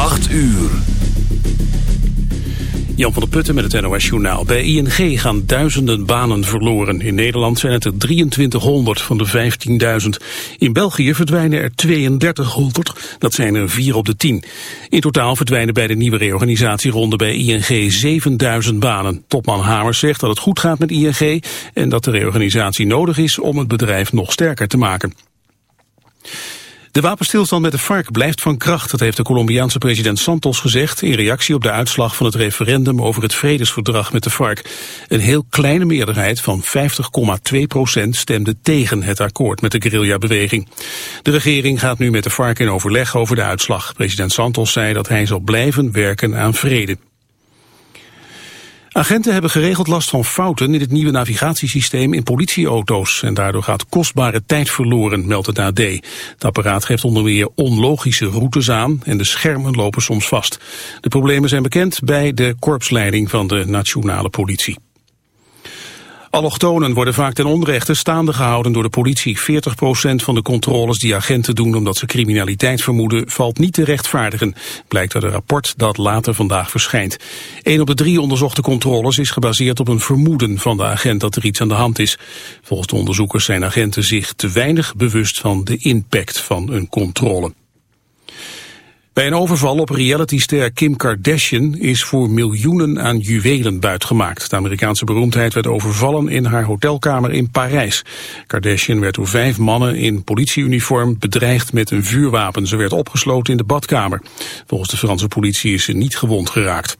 8 uur. Jan van der Putten met het NOS Journaal. Bij ING gaan duizenden banen verloren. In Nederland zijn het er 2300 van de 15.000. In België verdwijnen er 3200. Dat zijn er 4 op de 10. In totaal verdwijnen bij de nieuwe reorganisatieronde bij ING 7000 banen. Topman Hamers zegt dat het goed gaat met ING... en dat de reorganisatie nodig is om het bedrijf nog sterker te maken. De wapenstilstand met de FARC blijft van kracht, dat heeft de Colombiaanse president Santos gezegd in reactie op de uitslag van het referendum over het vredesverdrag met de FARC. Een heel kleine meerderheid van 50,2 procent stemde tegen het akkoord met de guerrilla-beweging. De regering gaat nu met de FARC in overleg over de uitslag. President Santos zei dat hij zal blijven werken aan vrede. Agenten hebben geregeld last van fouten in het nieuwe navigatiesysteem in politieauto's. En daardoor gaat kostbare tijd verloren, meldt het AD. Het apparaat geeft onder meer onlogische routes aan en de schermen lopen soms vast. De problemen zijn bekend bij de korpsleiding van de nationale politie. Allochtonen worden vaak ten onrechte staande gehouden door de politie. 40% van de controles die agenten doen omdat ze criminaliteit vermoeden valt niet te rechtvaardigen. Blijkt uit een rapport dat later vandaag verschijnt. Een op de drie onderzochte controles is gebaseerd op een vermoeden van de agent dat er iets aan de hand is. Volgens de onderzoekers zijn agenten zich te weinig bewust van de impact van een controle. Bij een overval op realityster Kim Kardashian is voor miljoenen aan juwelen buitgemaakt. De Amerikaanse beroemdheid werd overvallen in haar hotelkamer in Parijs. Kardashian werd door vijf mannen in politieuniform bedreigd met een vuurwapen. Ze werd opgesloten in de badkamer. Volgens de Franse politie is ze niet gewond geraakt.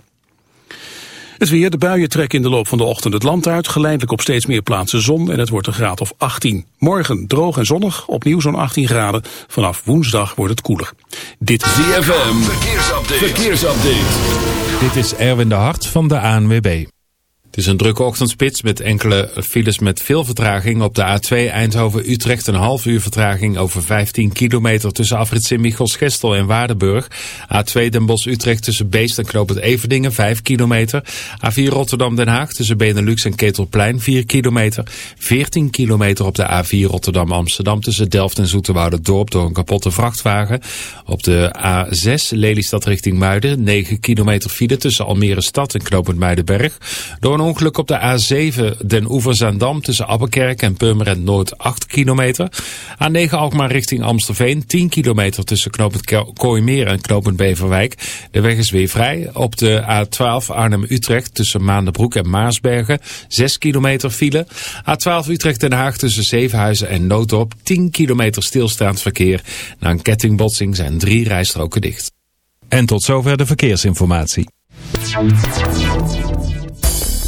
Het weer, de buien trekken in de loop van de ochtend het land uit. Geleidelijk op steeds meer plaatsen zon en het wordt een graad of 18. Morgen droog en zonnig, opnieuw zo'n 18 graden. Vanaf woensdag wordt het koeler. Dit is ZFM, verkeersupdate. verkeersupdate. Dit is Erwin de Hart van de ANWB. Het is een drukke ochtendspits met enkele files met veel vertraging. Op de A2 Eindhoven-Utrecht een half uur vertraging over 15 kilometer tussen afrit Sint-Michels-Gestel en Waardenburg. A2 Den Bosch-Utrecht tussen Beest en Knoop het Everdingen 5 kilometer. A4 Rotterdam-Den Haag tussen Benelux en Ketelplein 4 kilometer. 14 kilometer op de A4 Rotterdam-Amsterdam tussen Delft en Zoeterwoude-Dorp door een kapotte vrachtwagen. Op de A6 Lelystad richting Muiden 9 kilometer file tussen Almere Stad en Knoop het Muidenberg. Door ongeluk op de A7 Den Oever-Zaandam tussen Abbekerk en Purmerend Noord 8 kilometer. A9 Alkmaar richting Amstelveen 10 kilometer tussen knooppunt Kooimeer en knooppunt Beverwijk. De weg is weer vrij. Op de A12 Arnhem-Utrecht tussen Maandenbroek en Maarsbergen 6 kilometer file. A12 Utrecht-Den Haag tussen Zevenhuizen en Noodorp 10 kilometer stilstaand verkeer. Na een kettingbotsing zijn drie rijstroken dicht. En tot zover de verkeersinformatie.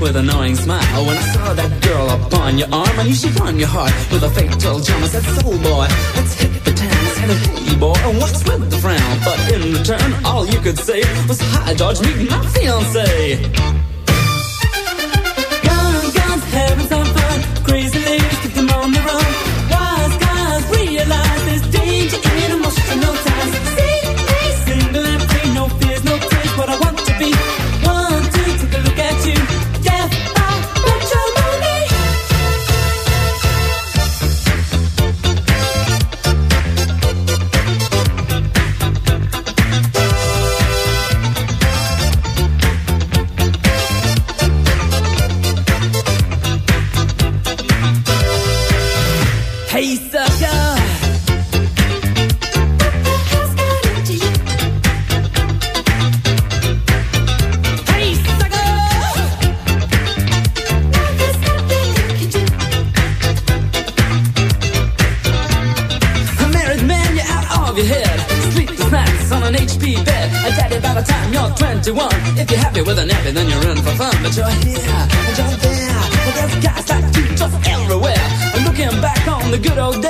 With a knowing smile. When I saw that girl upon your arm, I knew she'd won your heart with a fatal charm. I said, soul boy, let's hit the town. I said, hey, boy, and what's with the frown? But in return, all you could say was, Hi, George, meet my fiance. Guns, guns, having some fun. Crazy ladies, keep them on the run. Wise guys realize there's danger in emotional ties. 61. If you're happy with a nappy, then you're in for fun. But you're here, and you're there, and there's guys like you just everywhere. And looking back on the good old days.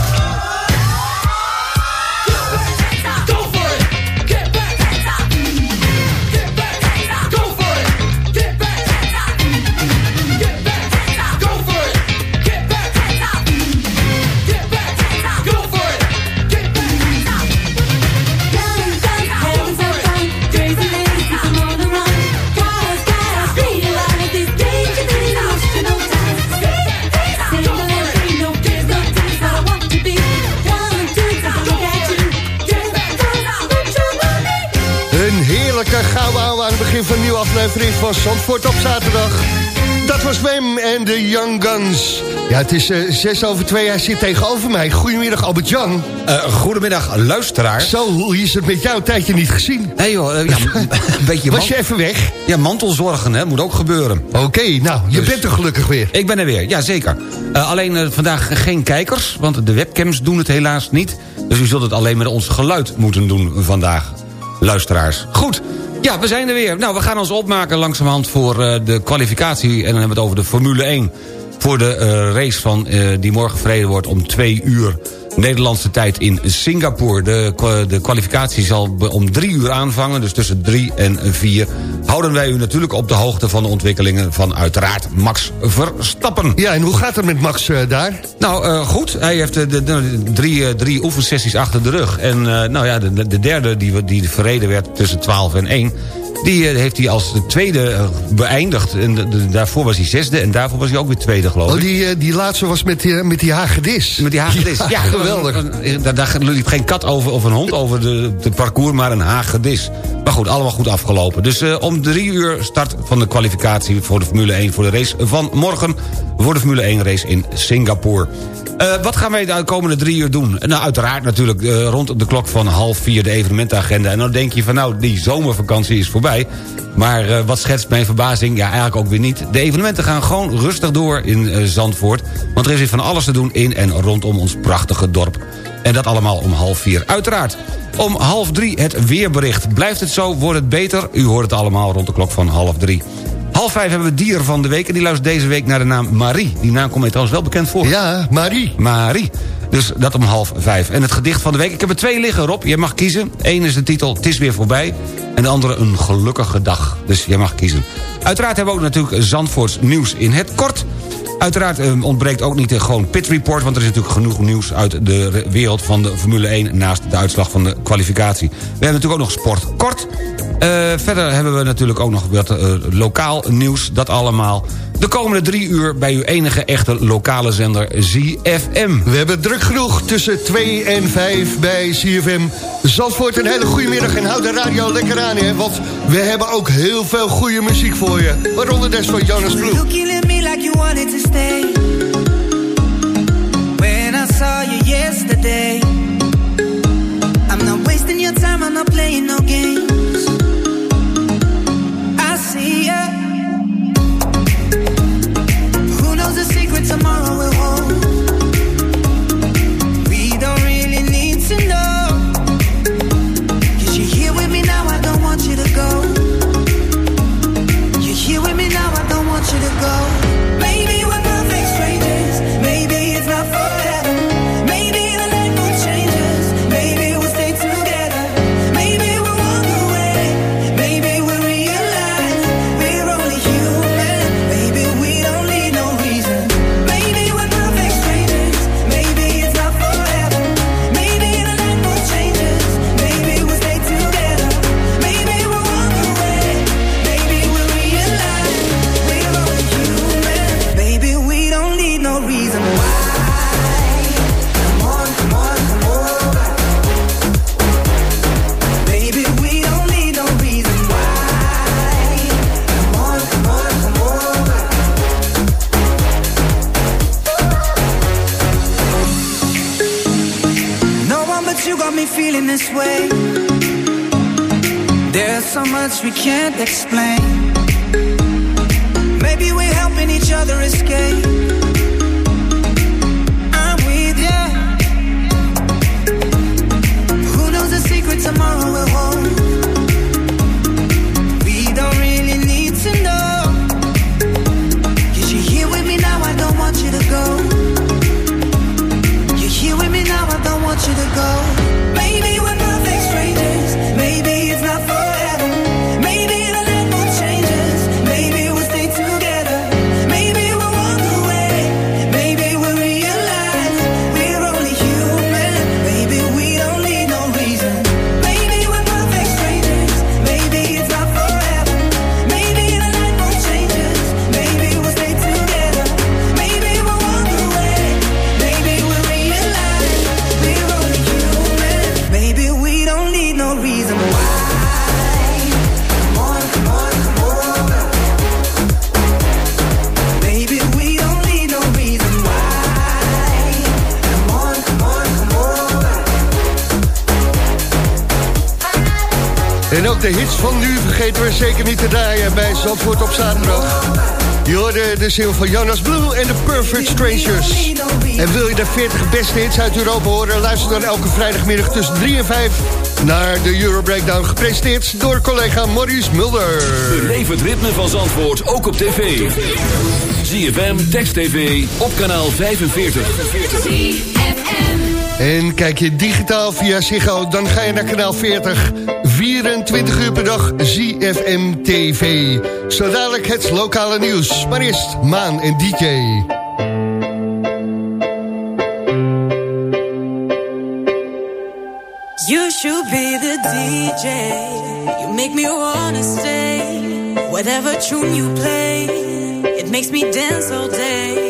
Aflevering van Zandvoort op zaterdag. Dat was Wem en de Young Guns. Ja, het is eh, zes over twee, hij zit tegenover mij. Goedemiddag Albert-Jan. Eh, goedemiddag, luisteraars. Zo, hoe is het met jou? Een tijdje niet gezien. Hé joh, eh, ja, een beetje Was je even weg? Ja, mantelzorgen, hè, moet ook gebeuren. Oké, nou, je Dus- bent er gelukkig weer. Ik ben er weer, ja zeker. Alleen vandaag geen kijkers, want de webcams doen het helaas niet. Dus u zult het alleen met ons geluid moeten doen vandaag, luisteraars. Goed, ja, we zijn er weer. Nou, we gaan ons opmaken langzamerhand voor eh, de kwalificatie... en dan hebben we het over de Formule 1... voor de eh, race van, eh, die morgen verreden wordt om twee uur... Nederlandse tijd in Singapore. De, de kwalificatie zal om drie uur aanvangen, dus tussen drie en vier... houden wij u natuurlijk op de hoogte van de ontwikkelingen... van uiteraard Max Verstappen. Ja, en hoe gaat het met Max eh, daar? Nou, goed. Hij heeft de, de- de drie, drie oefensessies achter de rug. En nou ja, de, de derde die, die verreden werd tussen 12 en 1... die eh, heeft hij als de tweede eh, beëindigd. En daarvoor was hij zesde en daarvoor was hij ook weer tweede, geloof ik. Oh, die, eh, die laatste was met die, met die hagedis. Met die hagedis. Ja, geweldig. een- een- Daar, daar liep geen kat over of een hond over de, de parcours, maar een hagedis. Maar goed, allemaal goed afgelopen. Dus om drie uur start van de kwalificatie voor de Formule 1... voor de race van morgen voor de Formule 1 race in Singapore. Wat gaan wij de komende drie uur doen? Nou, uiteraard natuurlijk eh, rond de klok van half vier de evenementenagenda. En dan denk je van nou, die zomervakantie is Maar eh, wat schetst mijn verbazing? Ja, eigenlijk ook weer niet. De evenementen gaan gewoon rustig door in eh, Zandvoort. Want er is weer van alles te doen in en rondom ons prachtige dorp. En dat allemaal om half vier. Uiteraard. Om half drie het weerbericht. Blijft het zo, wordt het beter? U hoort het allemaal rond de klok van half drie. Half vijf hebben we dier van de week. En die luistert deze week naar de naam Marie. Die naam komt mij trouwens wel bekend voor. Ja, Marie. Marie. Dus dat om half vijf. En het gedicht van de week. Ik heb er twee liggen, Rob. Jij mag kiezen. Eén is de titel Het is weer voorbij. En de andere Een gelukkige dag. Dus jij mag kiezen. Uiteraard hebben we ook natuurlijk Zandvoorts nieuws in het kort. Uiteraard eh, ontbreekt ook niet de gewoon pit report... want er is natuurlijk genoeg nieuws uit de re- wereld van de Formule 1... naast de uitslag van de kwalificatie. We hebben natuurlijk ook nog sport kort. Eh, verder hebben we natuurlijk ook nog wat eh, lokaal nieuws. Dat allemaal de komende drie uur bij uw enige echte lokale zender ZFM. We hebben druk genoeg tussen 2 en 5 bij CFM. Zandvoort, een hele goede middag en houd de radio lekker aan, hè, want we hebben ook heel veel goede muziek voor je. Waaronder des van Jonas Blue. Like you wanted to stay. When I saw you yesterday, I'm not wasting your time, I'm not playing no games. I see ya. Who knows the secret tomorrow will hold? We can't explain. Zeker niet te draaien bij Zandvoort op zaterdag. Je hoorde de single van Jonas Blue en de Perfect Strangers. En wil je de 40 beste hits uit Europa horen... luister dan elke vrijdagmiddag tussen 3 en 5... naar de Euro Breakdown, gepresenteerd door collega Maurice Mulder. Beleef het ritme van Zandvoort ook op tv. ZFM, Text TV, op kanaal 45. En kijk je digitaal via Ziggo, dan ga je naar kanaal 40. 24 uur per dag ZFM TV. Zo dadelijk het lokale nieuws. Maar eerst Maan en DJ. You should be the DJ. You make me wanna stay. Whatever tune you play, it makes me dance all day.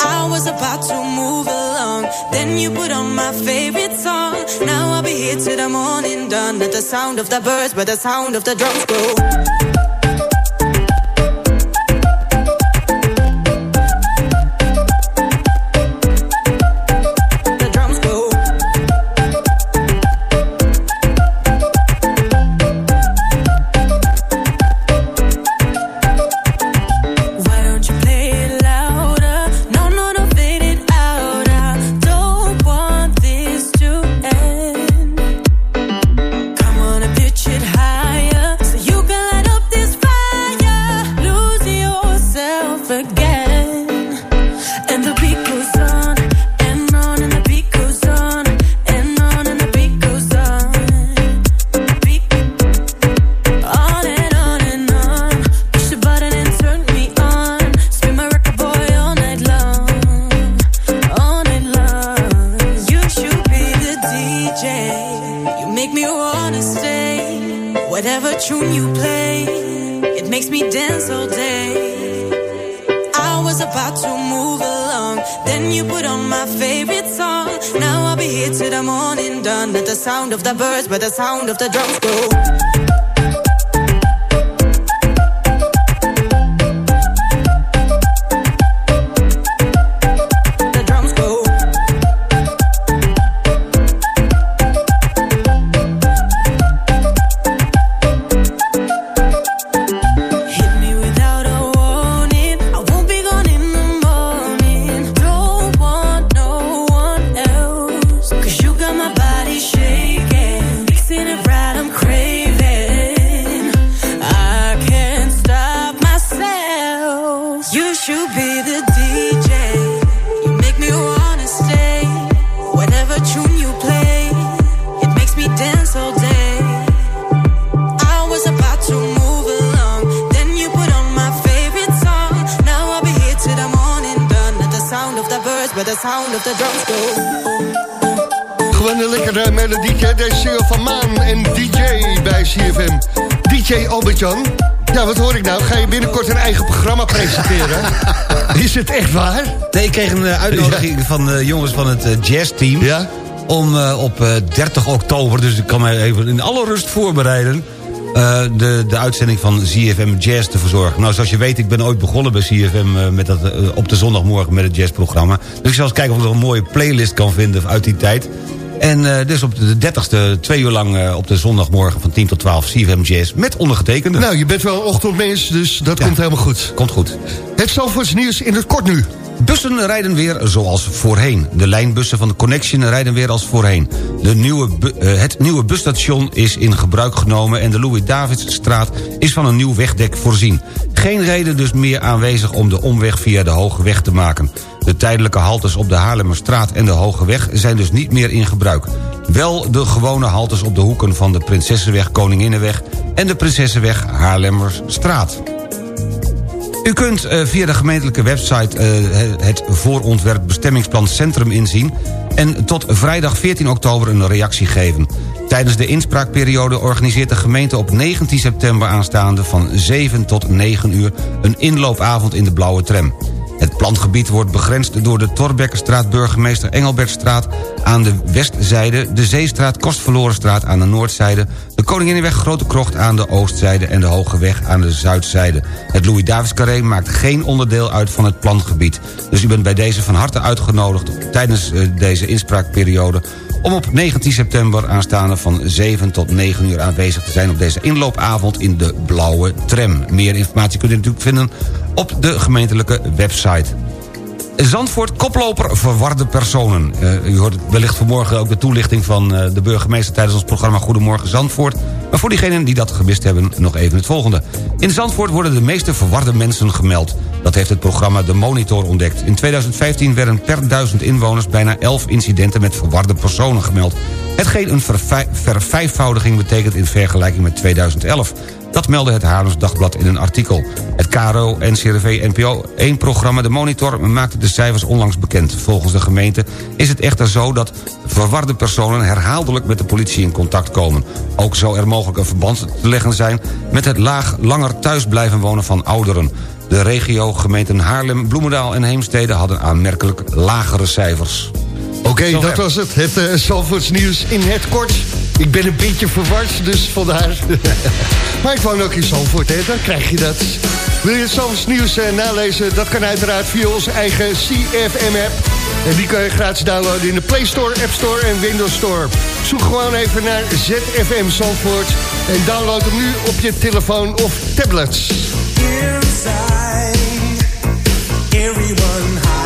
I was about to move along, then you put on my favorite song. Now I'll be here till the morning done. At the sound of the birds, where the sound of the drums go. Then you put on my favorite song. Now I'll be here till the morning done. Not the sound of the birds, but the sound of the drums go. Albert-Jan. Ja, wat hoor ik nou? Ga je binnenkort een eigen programma presenteren? Is het echt waar? Nee, ik kreeg een eh, uitnodiging van eh, jongens van het eh, jazzteam... Ja? om op eh, 30 oktober, dus ik kan mij even in alle rust voorbereiden... de, de uitzending van CFM Jazz te verzorgen. Nou, zoals je weet, ik ben ooit begonnen bij CFM... met dat, op de zondagmorgen met het jazzprogramma. Dus ik zal eens kijken of ik nog een mooie playlist kan vinden uit die tijd. En eh, dus op de 30ste, twee uur lang eh, op de zondagmorgen van 10 tot 12... CFM Jazz met ondergetekende. Nou, je bent wel een ochtendmens, dus dat komt helemaal goed. Komt goed. Het Zalvoorts nieuws in het kort nu. Bussen rijden weer zoals voorheen. De lijnbussen van de Connection rijden weer als voorheen. De nieuwe eh, het nieuwe busstation is in gebruik genomen... en de Louis-Davidsstraat is van een nieuw wegdek voorzien. Geen reden dus meer aanwezig om de omweg via de Hoge Weg te maken. De tijdelijke haltes op de Haarlemmerstraat en de Hoge Weg... zijn dus niet meer in gebruik. Wel de gewone haltes op de hoeken van de Prinsessenweg Koninginnenweg... en de Prinsessenweg Haarlemmerstraat. U kunt eh, via de gemeentelijke website eh, het voorontwerp bestemmingsplan Centrum inzien... en tot vrijdag 14 oktober een reactie geven. Tijdens de inspraakperiode organiseert de gemeente op 19 september aanstaande... van 7 tot 9 uur een inloopavond in de blauwe tram. Het plangebied wordt begrensd door de Torbekkenstraat... Burgemeester Engelbertstraat aan de westzijde... de Zeestraat Kostverlorenstraat aan de noordzijde... de Koninginnenweg Grote Krocht aan de oostzijde... en de Hoge Weg aan de zuidzijde. Het Louis-Davids-carré maakt geen onderdeel uit van het plangebied. Dus u bent bij deze van harte uitgenodigd... tijdens eh, deze inspraakperiode om op 19 september aanstaande van 7 tot 9 uur aanwezig te zijn... op deze inloopavond in de Blauwe Tram. Meer informatie kunt u natuurlijk vinden op de gemeentelijke website. Zandvoort, koploper verwarde personen. Eh, u hoort wellicht vanmorgen ook de toelichting van eh, de burgemeester... tijdens ons programma Goedemorgen Zandvoort. Maar voor diegenen die dat gemist hebben, nog even het volgende. In Zandvoort worden de meeste verwarde mensen gemeld. Dat heeft het programma De Monitor ontdekt. In 2015 werden per duizend inwoners bijna 11 incidenten met verwarde personen gemeld. Hetgeen een vervij- vervijfvoudiging betekent in vergelijking met 2011. Dat meldde het Haarlems Dagblad in een artikel. Het KRO, NCRV, NPO 1-programma De Monitor maakte de cijfers onlangs bekend. Volgens de gemeente is het echter zo dat verwarde personen herhaaldelijk met de politie in contact komen. Ook zou er mogelijk een verband te leggen zijn met het laag langer thuis blijven wonen van ouderen. De regio, gemeenten Haarlem, Bloemendaal en Heemstede hadden aanmerkelijk lagere cijfers. Oké, dat was het. Het uh, Zalvoorts nieuws in het kort. Ik ben een beetje verward, dus vandaar. maar ik woon ook in Zalvoort, hè? dan krijg je dat. Wil je Zalvoorts nieuws eh, nalezen? Dat kan uiteraard via onze eigen CFM-app. En die kan je gratis downloaden in de Play Store, App Store en Windows Store. Zoek gewoon even naar ZFM Zalvoort. En download hem nu op je telefoon of tablets. Everyone hides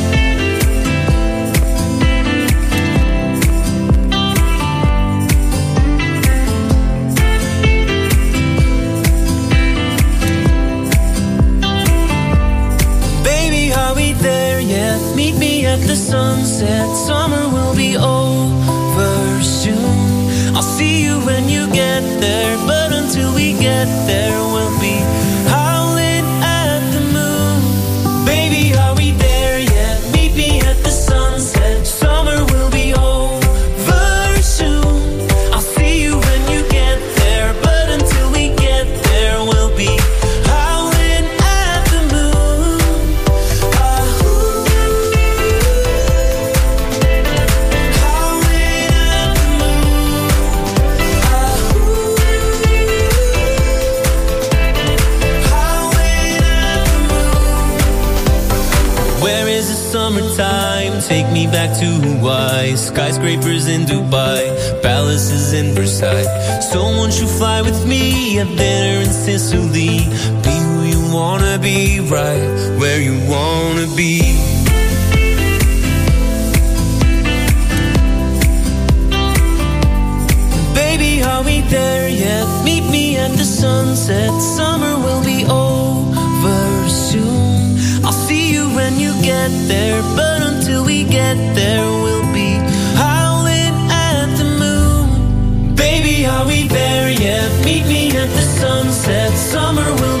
At the sunset. Summer will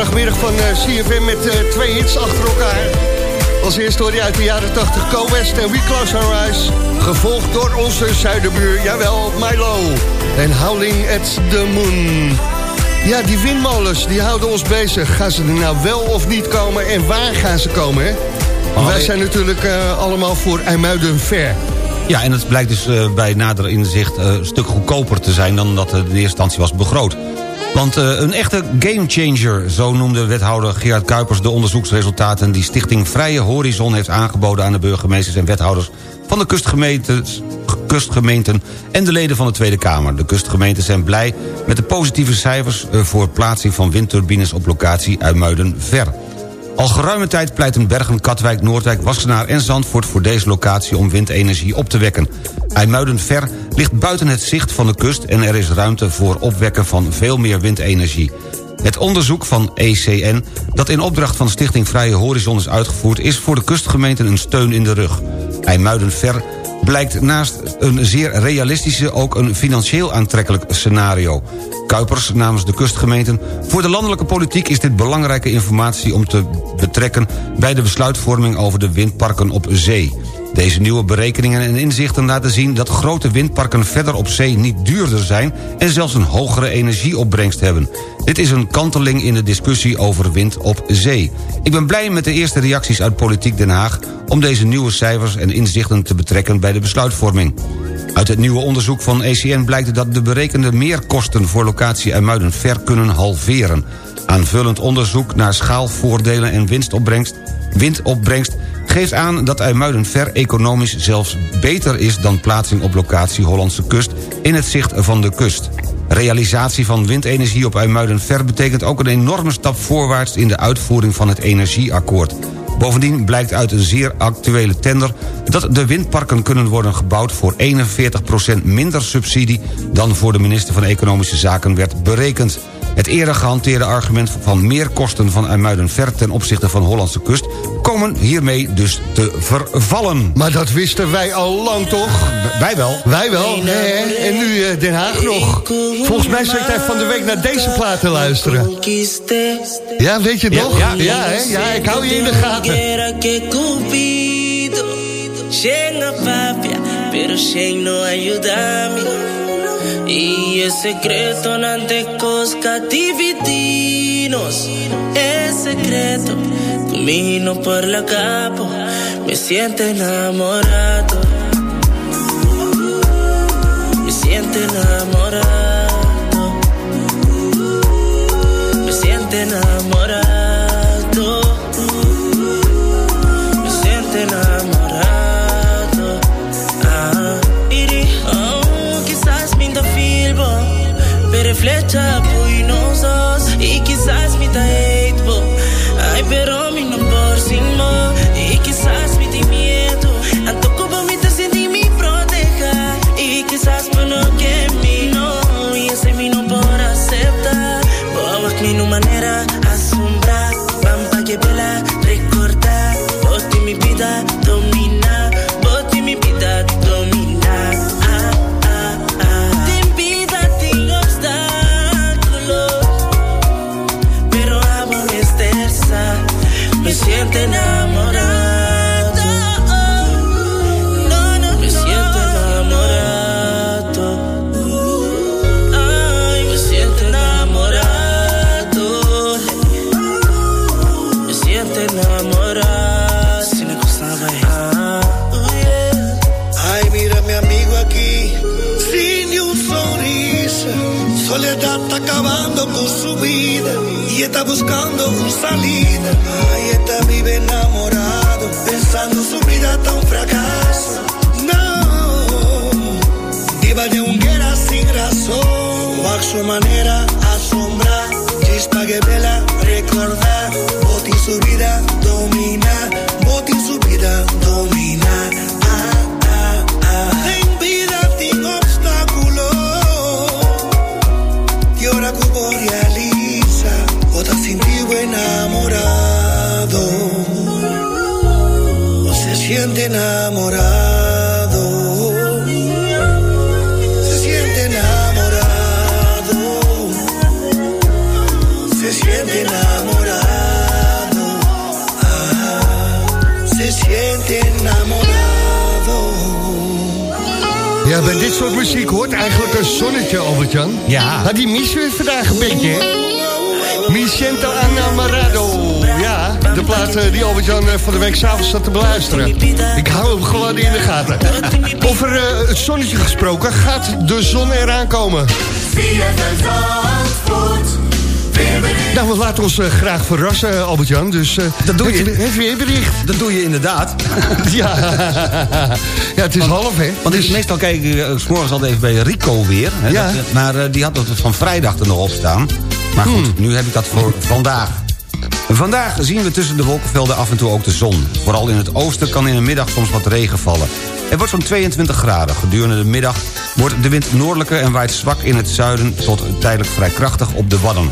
De zaterdagmiddag van eh, CFM met eh, twee hits achter elkaar. Als eerste hoor je uit de jaren 80 Co West en We Close Our Eyes. Gevolgd door onze zuiderbuur, jawel, Milo. En Howling at the Moon. Ja, die windmolens, die houden ons bezig. Gaan ze er nou wel of niet komen en waar gaan ze komen, hè? Want wij zijn natuurlijk eh, allemaal voor IJmuiden ver. Ja, en het blijkt dus bij nader inzicht een stuk goedkoper te zijn... dan dat het in eerste instantie was begroot. Want eh, een echte gamechanger, zo noemde wethouder Gerard Kuipers... de onderzoeksresultaten die Stichting Vrije Horizon heeft aangeboden... aan de burgemeesters en wethouders van de kustgemeentes, kustgemeenten... en de leden van de Tweede Kamer. De kustgemeenten zijn blij met de positieve cijfers... eh, voor plaatsing van windturbines op locatie Uimuiden-Ver. Al geruime tijd pleiten Bergen, Katwijk, Noordwijk, Wassenaar en Zandvoort... voor deze locatie om windenergie op te wekken. IJmuiden-Ver ligt buiten het zicht van de kust... en er is ruimte voor opwekken van veel meer windenergie. Het onderzoek van ECN, dat in opdracht van Stichting Vrije Horizon is uitgevoerd... is voor de kustgemeenten een steun in de rug. IJmuiden-Ver blijkt naast een zeer realistische... ook een financieel aantrekkelijk scenario. Kuipers namens de kustgemeenten. Voor de landelijke politiek is dit belangrijke informatie om te betrekken... bij de besluitvorming over de windparken op zee. Deze nieuwe berekeningen en inzichten laten zien dat grote windparken verder op zee niet duurder zijn... en zelfs een hogere energieopbrengst hebben. Dit is een kanteling in de discussie over wind op zee. Ik ben blij met de eerste reacties uit Politiek Den Haag... om deze nieuwe cijfers en inzichten te betrekken bij de besluitvorming. Uit het nieuwe onderzoek van ECN blijkt dat de berekende meerkosten... voor locatie IJmuiden ver kunnen halveren. Aanvullend onderzoek naar schaalvoordelen en winstopbrengst, windopbrengst... geeft aan dat IJmuiden ver economisch zelfs beter is... dan plaatsing op locatie Hollandse kust in het zicht van de kust. Realisatie van windenergie op IJmuiden ver betekent ook een enorme stap voorwaarts... in de uitvoering van het energieakkoord. Bovendien blijkt uit een zeer actuele tender... dat de windparken kunnen worden gebouwd voor 41% minder subsidie... dan voor de minister van Economische Zaken werd berekend. Het eerder gehanteerde argument van meerkosten van IJmuiden-Ver... ten opzichte van Hollandse kust... komen hiermee dus te vervallen. Maar dat wisten wij al lang, toch? Wij wel. Wij wel. hè? En nu eh, Den Haag nog. Volgens mij zit hij van de week naar deze plaat te luisteren. Ja, weet je het Ja, nog? ja. ja, hè? ja, ik hou je in de gaten. Y es secreto antes cosca dividinos. Es secreto, camino por la capo, me siento enamorado. Me siento enamorado. flecha, pójdą zos i quizás mi ta hate, bo está buscando salida. Ay, está vive enamorado, pensando su vida está un fracaso. No, viva de un guerra sin razón, bajo su manera asombrar, chispa que vela recordar, boti su vida domina, boti su vida Ja, bij dit soort muziek hoort eigenlijk een zonnetje, Albert-Jan. Ja. Maar die missen we vandaag een beetje, hè? Mi siento enamorado. Ja, de plaat eh, die Albert-Jan eh, van de week s'avonds zat te beluisteren. Ik hou hem gewoon in de gaten. Over eh, het zonnetje gesproken, gaat de zon eraan komen? Nou, we laten ons eh, graag verrassen, eh, Albert-Jan. Dus, eh, Dat doe je. Heb, heb je bericht? Dat doe je inderdaad. ja. ja, het is half, hè? Want ik- meestal kijk ik uh, s morgens altijd even bij Rico weer. Hè, Ja. dat- maar die had het van vrijdag er nog op staan. Maar goed, Hmm. nu heb ik dat voor vandaag. Vandaag zien we tussen de wolkenvelden af en toe ook de zon. Vooral in het oosten kan in de middag soms wat regen vallen. Het wordt zo'n 22 graden. Gedurende de middag wordt de wind noordelijker en waait zwak in het zuiden... tot tijdelijk vrij krachtig op de Wadden.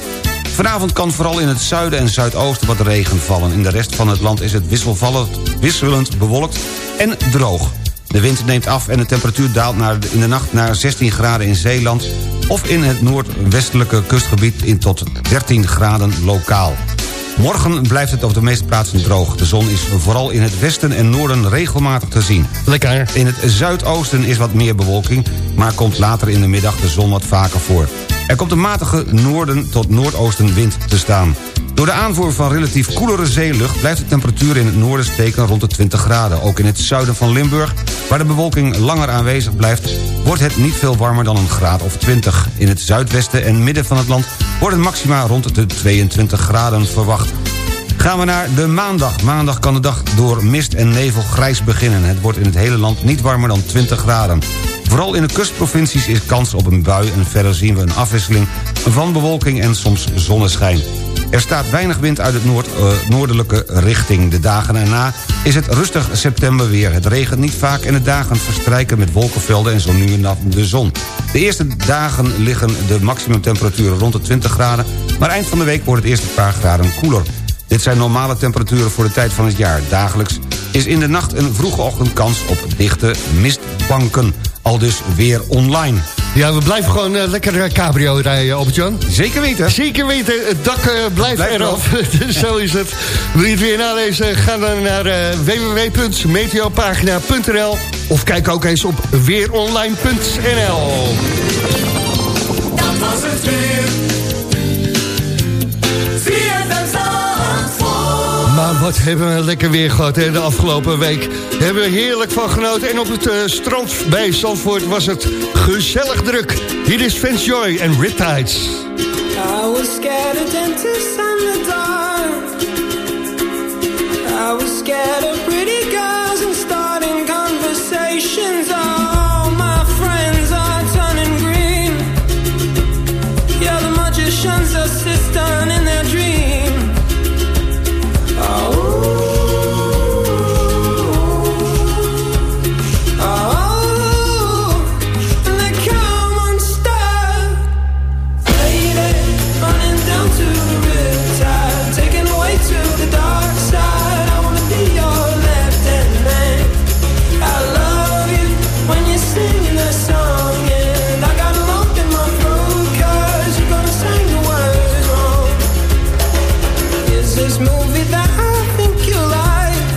Vanavond kan vooral in het zuiden en zuidoosten wat regen vallen. In de rest van het land is het wisselvallend, wisselend bewolkt en droog. De wind neemt af en de temperatuur daalt naar, in de nacht naar 16 graden in Zeeland... of in het noordwestelijke kustgebied in tot 13 graden lokaal. Morgen blijft het op de meeste plaatsen droog. De zon is vooral in het westen en noorden regelmatig te zien. Lekker. In het zuidoosten is wat meer bewolking... maar komt later in de middag de zon wat vaker voor. Er komt een matige noorden tot noordoostenwind te staan. Door de aanvoer van relatief koelere zeelucht... blijft de temperatuur in het noorden steken rond de 20 graden. Ook in het zuiden van Limburg, waar de bewolking langer aanwezig blijft... wordt het niet veel warmer dan een graad of 20. In het zuidwesten en midden van het land... worden maxima rond de 22 graden verwacht. Gaan we naar de maandag. Maandag kan de dag door mist en nevel grijs beginnen. Het wordt in het hele land niet warmer dan 20 graden. Vooral in de kustprovincies is kans op een bui... en verder zien we een afwisseling van bewolking en soms zonneschijn. Er staat weinig wind uit het noord, eh, noordelijke richting. De dagen erna is het rustig septemberweer. Het regent niet vaak en de dagen verstrijken met wolkenvelden... en zo nu en dan de zon. De eerste dagen liggen de maximumtemperaturen rond de 20 graden... maar eind van de week wordt het eerst een paar graden koeler. Dit zijn normale temperaturen voor de tijd van het jaar. Dagelijks is in de nacht een vroege ochtend kans op dichte mistbanken al dus weer online. Ja, we blijven gewoon eh, lekker eh, cabrio rijden, Albert-Jan. Zeker weten. Zeker weten. Het dak uh, blijft, eraf. Dus zo is het. Wil je het weer nalezen? Ga dan naar uh, www.meteopagina.nl of kijk ook eens op weeronline.nl. Dat was het weer. wat hebben we lekker weer gehad hè? de afgelopen week. Hebben we heerlijk van genoten. En op het uh, strand bij Zandvoort was het gezellig druk. Hier is Vince Joy en Riptides. I was scared of dentists and the dark. I was scared of pretty girls and stars. movie that I think you like.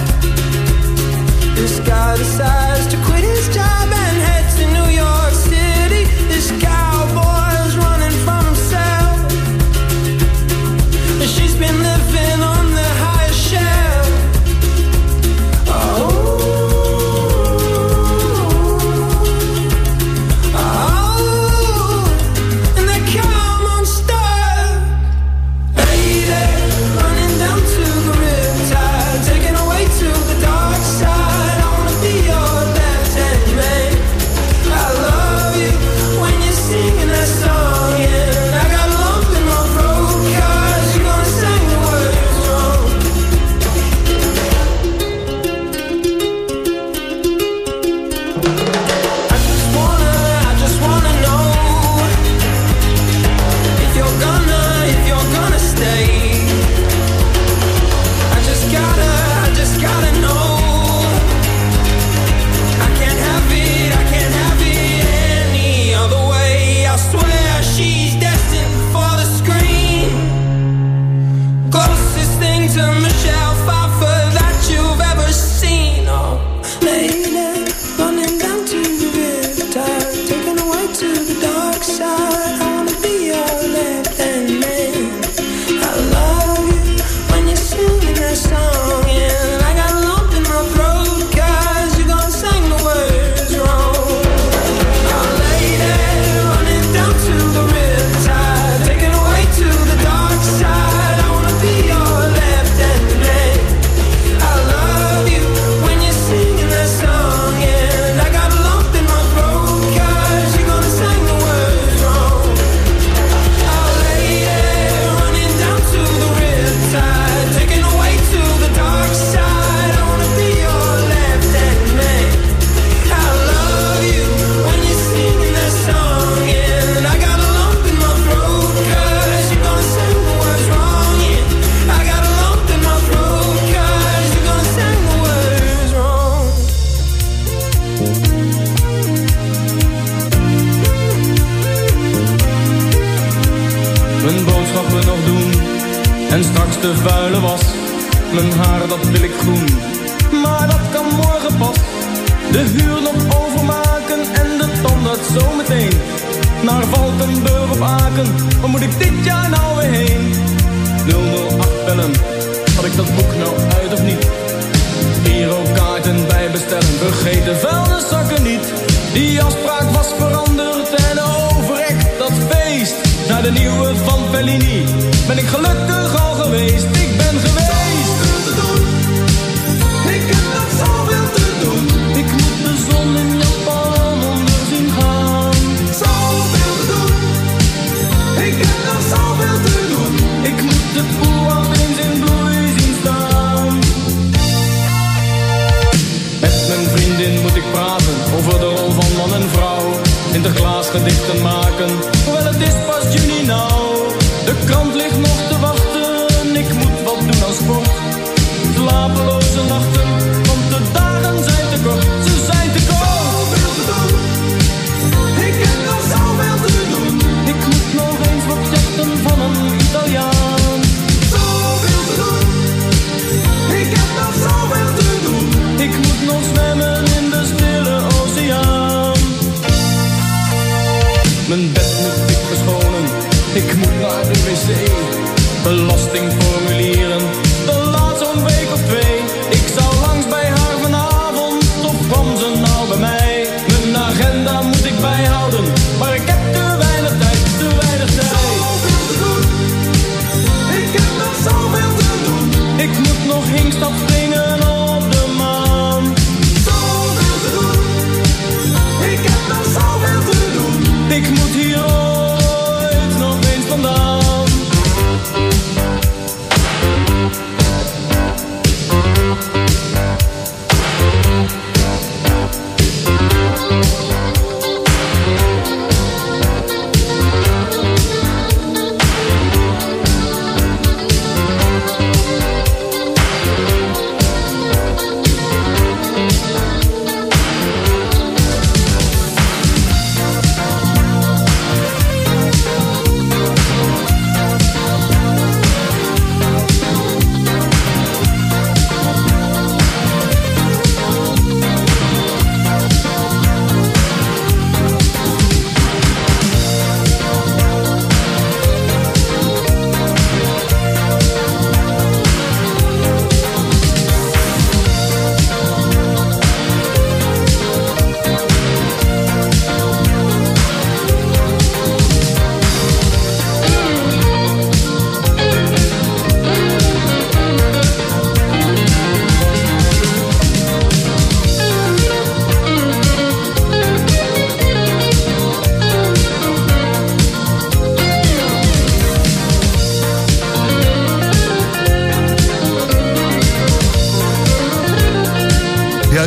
This guy decides to quit his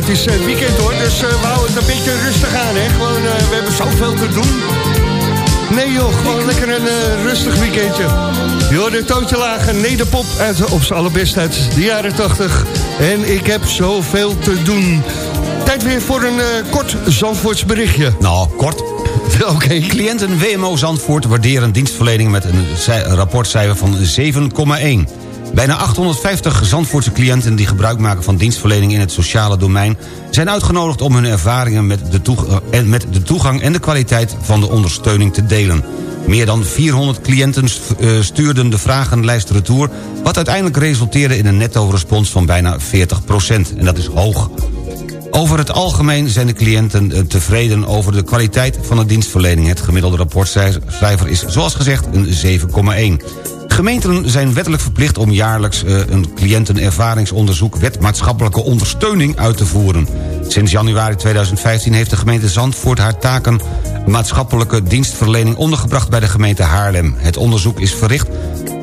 het is eh, weekend hoor, dus eh, we houden het een beetje rustig aan, hè. Gewoon, eh, we hebben zoveel te doen. Nee joh, gewoon lekker een rustig weekendje. Je hoorde Toontje Lager, nederpop uit, op zijn allerbest uit de jaren 80. En ik heb zoveel te doen. Tijd weer voor een kort Zandvoorts berichtje. Nou, kort. Oké. Cliënten WMO Zandvoort waarderen dienstverlening met een cij- rapportcijfer van 7,1. Bijna 850 Zandvoortse cliënten die gebruik maken van dienstverlening in het sociale domein... zijn uitgenodigd om hun ervaringen met de, eh, en met de toegang en de kwaliteit van de ondersteuning te delen. Meer dan 400 cliënten eh, stuurden de vragenlijst retour... wat uiteindelijk resulteerde in een netto-respons van bijna 40% En dat is hoog. Over het algemeen zijn de cliënten eh, tevreden over de kwaliteit van de dienstverlening. Het gemiddelde rapportcijfer is zoals gezegd een 7,1. Gemeenten zijn wettelijk verplicht om jaarlijks eh, een cliëntenervaringsonderzoek... wet maatschappelijke ondersteuning uit te voeren. Sinds januari 2015 heeft de gemeente Zandvoort haar taken... maatschappelijke dienstverlening ondergebracht bij de gemeente Haarlem. Het onderzoek is verricht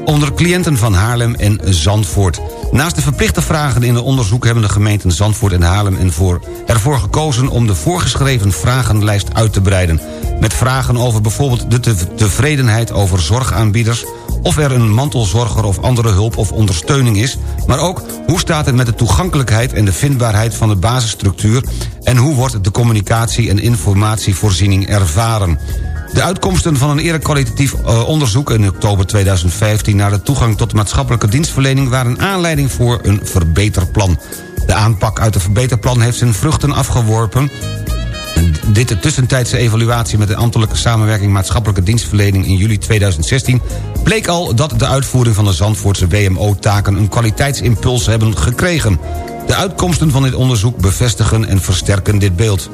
onder cliënten van Haarlem en Zandvoort. Naast de verplichte vragen in het onderzoek... hebben de gemeenten Zandvoort en Haarlem ervoor, ervoor gekozen... om de voorgeschreven vragenlijst uit te breiden. Met vragen over bijvoorbeeld de te- tevredenheid over zorgaanbieders... of er een mantelzorger of andere hulp of ondersteuning is... maar ook hoe staat het met de toegankelijkheid en de vindbaarheid van de basisstructuur... en hoe wordt de communicatie en informatievoorziening ervaren. De uitkomsten van een eerder kwalitatief eh, onderzoek in oktober 2015... naar de toegang tot maatschappelijke dienstverlening... waren aanleiding voor een verbeterplan. De aanpak uit het verbeterplan heeft zijn vruchten afgeworpen... Dit de tussentijdse evaluatie met de ambtelijke samenwerking maatschappelijke dienstverlening in juli 2016 bleek al dat de uitvoering van de Zandvoortse WMO-taken een kwaliteitsimpuls hebben gekregen. De uitkomsten van dit onderzoek bevestigen en versterken dit beeld.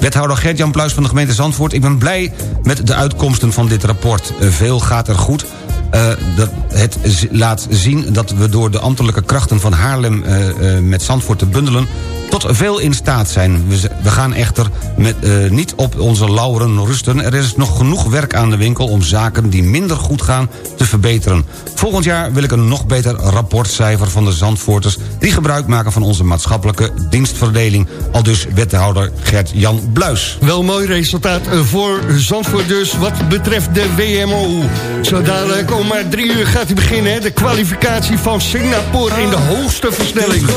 Wethouder Gert-Jan Pluis van de gemeente Zandvoort... ik ben blij met de uitkomsten van dit rapport. Eh, Veel gaat er goed. Eh, dat het laat zien dat we door de ambtelijke krachten van Haarlem... eh, met Zandvoort te bundelen... tot veel in staat zijn. We, gaan echter met, eh, niet op onze lauren rusten. Er is nog genoeg werk aan de winkel om zaken die minder goed gaan te verbeteren. Volgend jaar wil ik een nog beter rapportcijfer van de Zandvoorters... die gebruik maken van onze maatschappelijke dienstverdeling. Al dus wethouder Gert-Jan Bluis. Wel mooi resultaat eh, voor Zandvoort dus wat betreft de WMO. Zo dadelijk om maar drie uur gaat hij beginnen. hè, De kwalificatie van Singapore in de hoogste versnelling.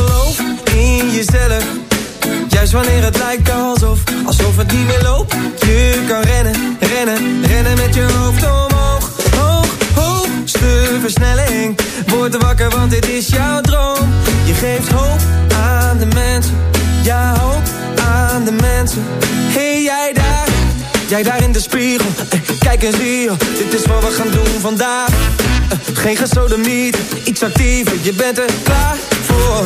Juist wanneer het lijkt alsof, alsof het niet meer loopt. Je kan rennen, rennen, rennen met je hoofd omhoog. Hoog, hoogste versnelling. Word wakker, want dit is jouw droom. Je geeft hoop aan de mensen. Ja, hoop aan de mensen. Hey, jij daar. Jij daar in de spiegel, eh, kijk eens hier Dit is wat we gaan doen vandaag Eh, Geen gesodemiet, iets actiever Je bent er klaar voor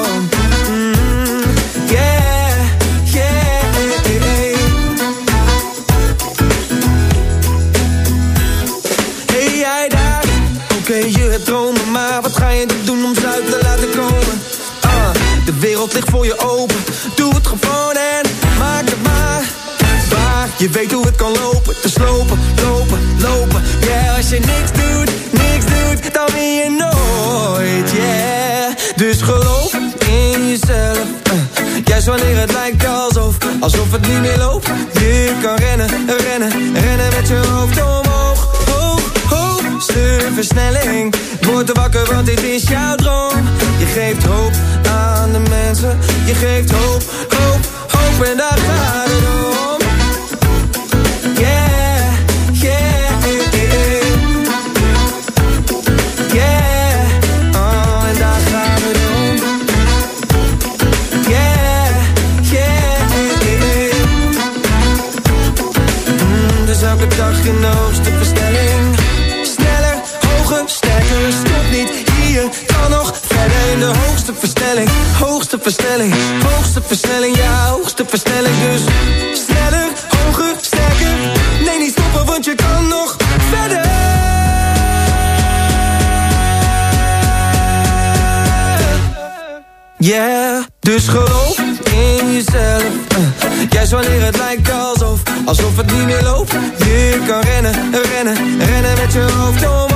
Voor je open Doe het gewoon en maak het maar waar. Je weet hoe het kan lopen, te slopen, lopen, lopen. Yeah, als je niks doet, niks doet, dan win je nooit, yeah. Dus geloof in jezelf, eh. juist wanneer het lijkt alsof, alsof het niet meer loopt. Je kan rennen, rennen, rennen met je hoofd omhoog, hoog, hoogste versnelling. Word wakker, want dit is jouw droom. Je geeft hoop je geeft hoop, hoop, hoop en daar gaat Hoogste versnelling, hoogste versnelling, ja, hoogste versnelling. Dus sneller, hoger, sterker. Nee, niet stoppen, want je kan nog verder. Yeah, dus geloof in jezelf. eh. Juist wanneer het lijkt alsof, alsof het niet meer loopt. Je kan rennen, rennen, rennen met je hoofd omhoog.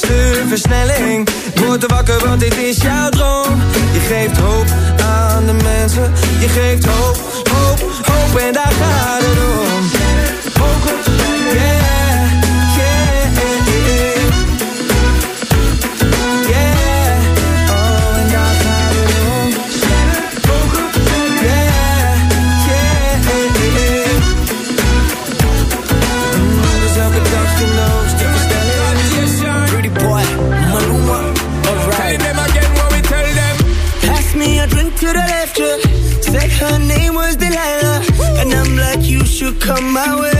Hoog, hoogste versnelling. Word wakker, want dit is jouw droom. Je geeft hoop aan de mensen. Je geeft hoop, hoop, hoop en daar gaat het om. Come my way.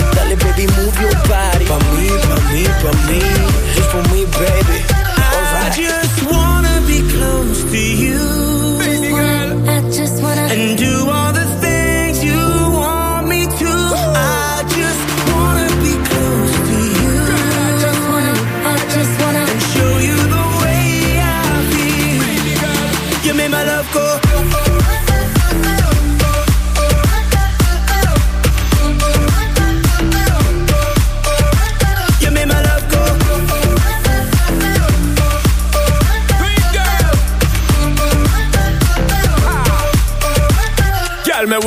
dale baby move your body. Pa' mí, pa' mí, pa' mí. Just for me, baby. I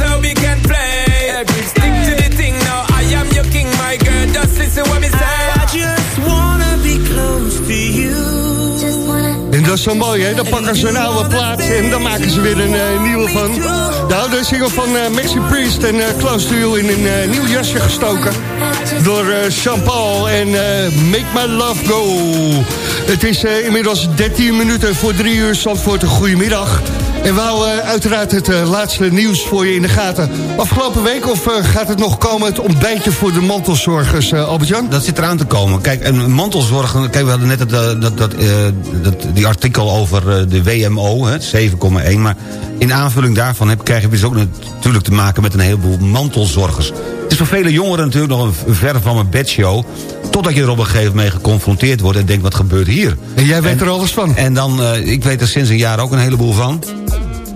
so we can play. Stick to the thing now, I am your king, my girl. Just listen what me say. I just wanna be close to you. just wanna En dat is zo mooi, hè? Dan pakken ze een oude plaat en dan maken ze weer een eh, nieuwe van. De single van eh, Maxi Priest en eh, Close to You in een nieuw jasje gestoken. Door Jean-Paul en Make My Love Go. Het is inmiddels 13 minuten voor 3 uur. Zandvoort, een goedemiddag. En we houden eh, uiteraard het eh, laatste nieuws voor je in de gaten. Afgelopen week, of eh, gaat het nog komen, het ontbijtje voor de mantelzorgers, Albert-Jan? Dat zit eraan te komen. Kijk, en mantelzorgen... Kijk, we hadden net het, dat, dat, dat, die artikel over de WMO, hè, 7,1. Maar in aanvulling daarvan heb, krijg je dus ook natuurlijk te maken met een heleboel mantelzorgers. Het is voor vele jongeren natuurlijk nog een verre van mijn bedshow... totdat je er op een gegeven moment geconfronteerd wordt... en denkt, wat gebeurt hier? En jij weet er alles van. En dan, ik weet er sinds een jaar ook een heleboel van...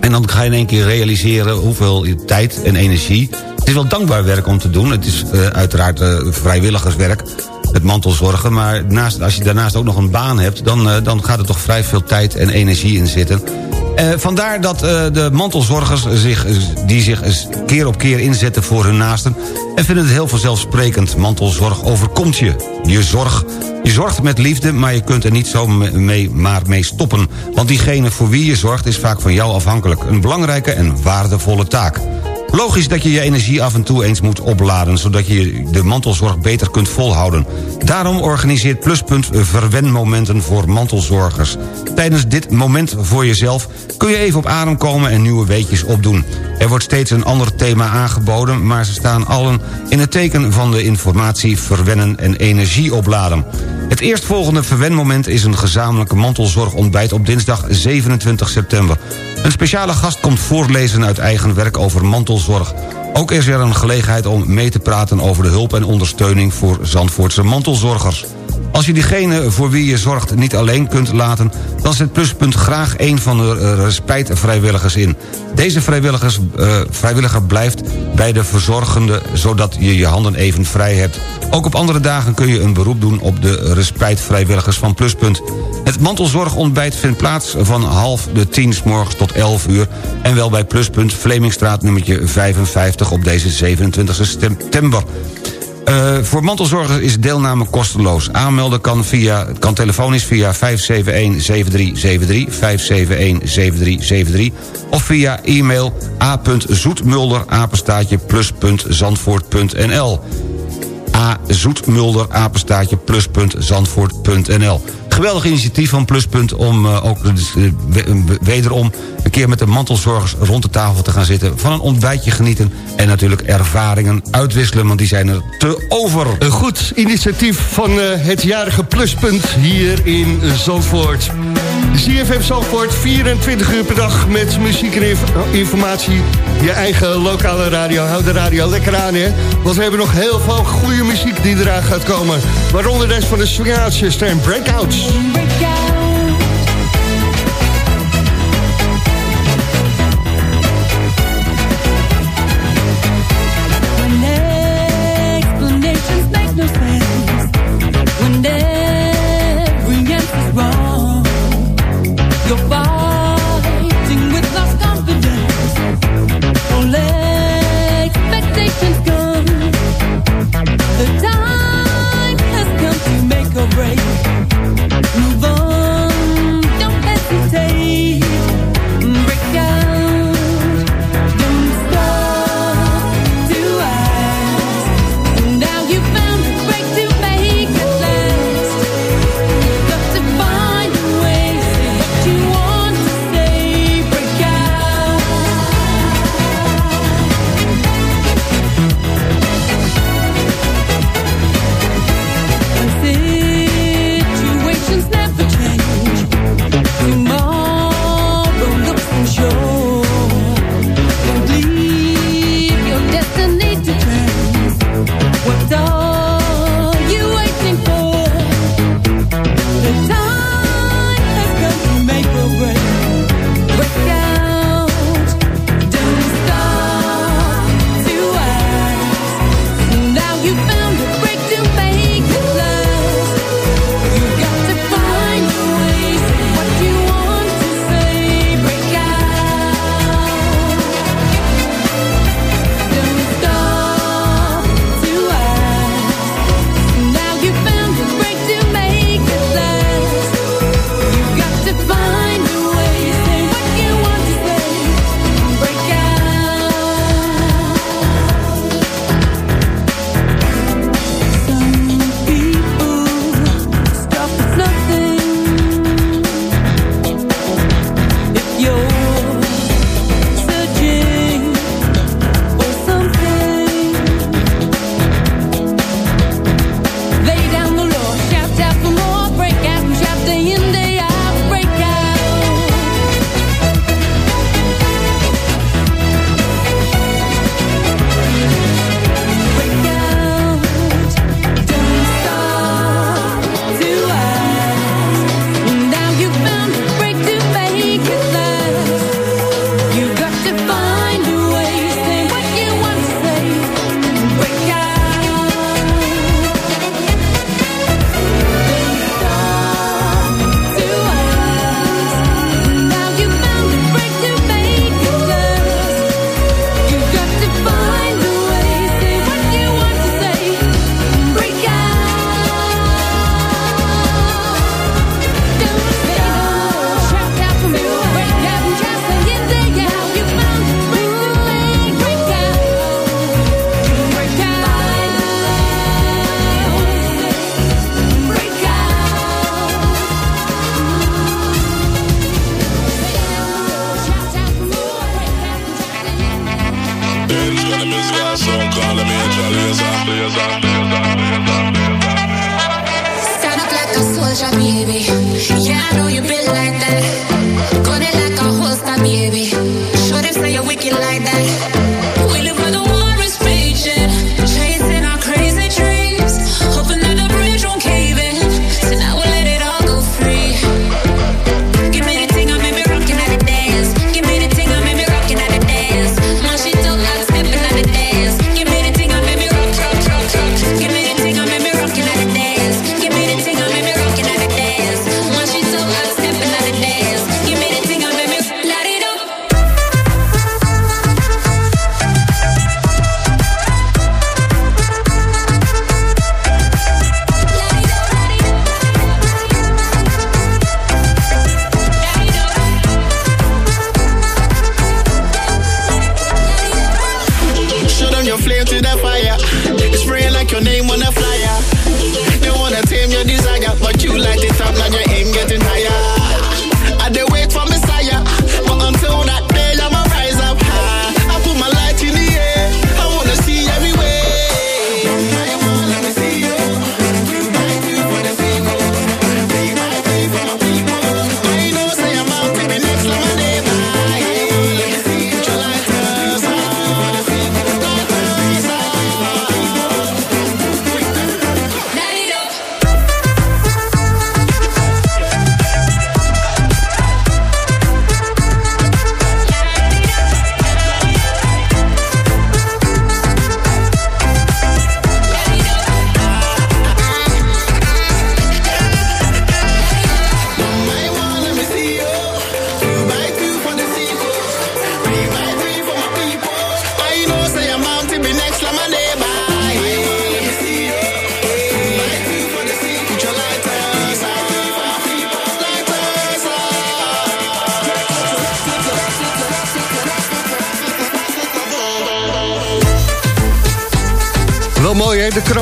En dan ga je in één keer realiseren hoeveel tijd en energie... Het is wel dankbaar werk om te doen. Het is eh, uiteraard eh, vrijwilligerswerk, het mantelzorgen. Maar naast, als je daarnaast ook nog een baan hebt... dan, eh, dan gaat er toch vrij veel tijd en energie in zitten. Eh, vandaar dat eh, de mantelzorgers zich, die zich keer op keer inzetten voor hun naasten... en vinden het heel vanzelfsprekend. Mantelzorg overkomt je. Je zorg je zorgt met liefde, maar je kunt er niet zo mee, maar mee stoppen. Want diegene voor wie je zorgt is vaak van jou afhankelijk. Een belangrijke en waardevolle taak. Logisch dat je je energie af en toe eens moet opladen... zodat je de mantelzorg beter kunt volhouden. Daarom organiseert Pluspunt verwenmomenten voor mantelzorgers. Tijdens dit moment voor jezelf kun je even op adem komen en nieuwe weetjes opdoen. Er wordt steeds een ander thema aangeboden... maar ze staan allen in het teken van de informatie verwennen en energie opladen. Het eerstvolgende verwenmoment is een gezamenlijke mantelzorgontbijt op dinsdag 27 september. Een speciale gast komt voorlezen uit eigen werk over mantelzorg. Ook is er een gelegenheid om mee te praten over de hulp en ondersteuning voor Zandvoortse mantelzorgers. Als je diegene voor wie je zorgt niet alleen kunt laten... dan zet Pluspunt graag een van de respijtvrijwilligers in. Deze vrijwilligers, uh, vrijwilliger blijft bij de verzorgende... zodat je je handen even vrij hebt. Ook op andere dagen kun je een beroep doen op de respijtvrijwilligers van Pluspunt. Het mantelzorgontbijt vindt plaats van half de tien s morgens tot 11 uur... en wel bij Pluspunt Vlemingstraat nummertje 55 op deze 27 september. Uh, voor mantelzorgers is deelname kosteloos. Aanmelden kan, via, kan telefonisch via 571-7373, 571-7373... of via e-mail a.zoetmulder, apenstaatje, plus.zandvoort.nl a.zoetmulder, apenstaatje, plus.zandvoort.nl Geweldig initiatief van Pluspunt om uh, ook uh, wederom een keer met de mantelzorgers rond de tafel te gaan zitten. Van een ontbijtje genieten en natuurlijk ervaringen uitwisselen, want die zijn er te over. Een goed initiatief van uh, het jarige Pluspunt hier in Zandvoort. ZFM Zandvoort, 24 uur per dag met muziek en informatie. Je eigen lokale radio, houd de radio lekker aan, hè. Want we hebben nog heel veel goede muziek die eraan gaat komen. Waaronder deze van de Swingaatjes en Breakouts.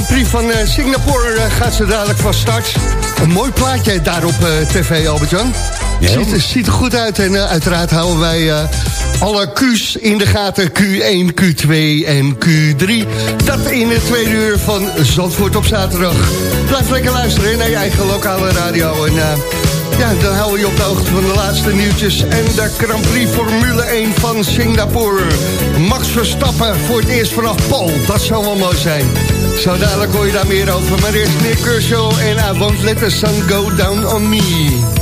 Grand Prix van eh, Singapore eh, gaat ze dadelijk van start. Een mooi plaatje daar op eh, tv, Albert-Jan. Ja. Ziet, ziet er goed uit en uiteraard houden wij alle Q's in de gaten. Q1, Q2 en Q3. Dat in het tweede uur van Zandvoort op zaterdag. Blijf lekker luisteren naar je eigen lokale radio. En ja, dan houden we je op de hoogte van de laatste nieuwtjes. En de Grand Prix Formule 1 van Singapore. Max Verstappen voor het eerst vanaf Pol. Dat zou wel mooi zijn. Zo dadelijk hoor je daar meer over. Maar eerst Nick Kershaw en I won't let the sun go down on me.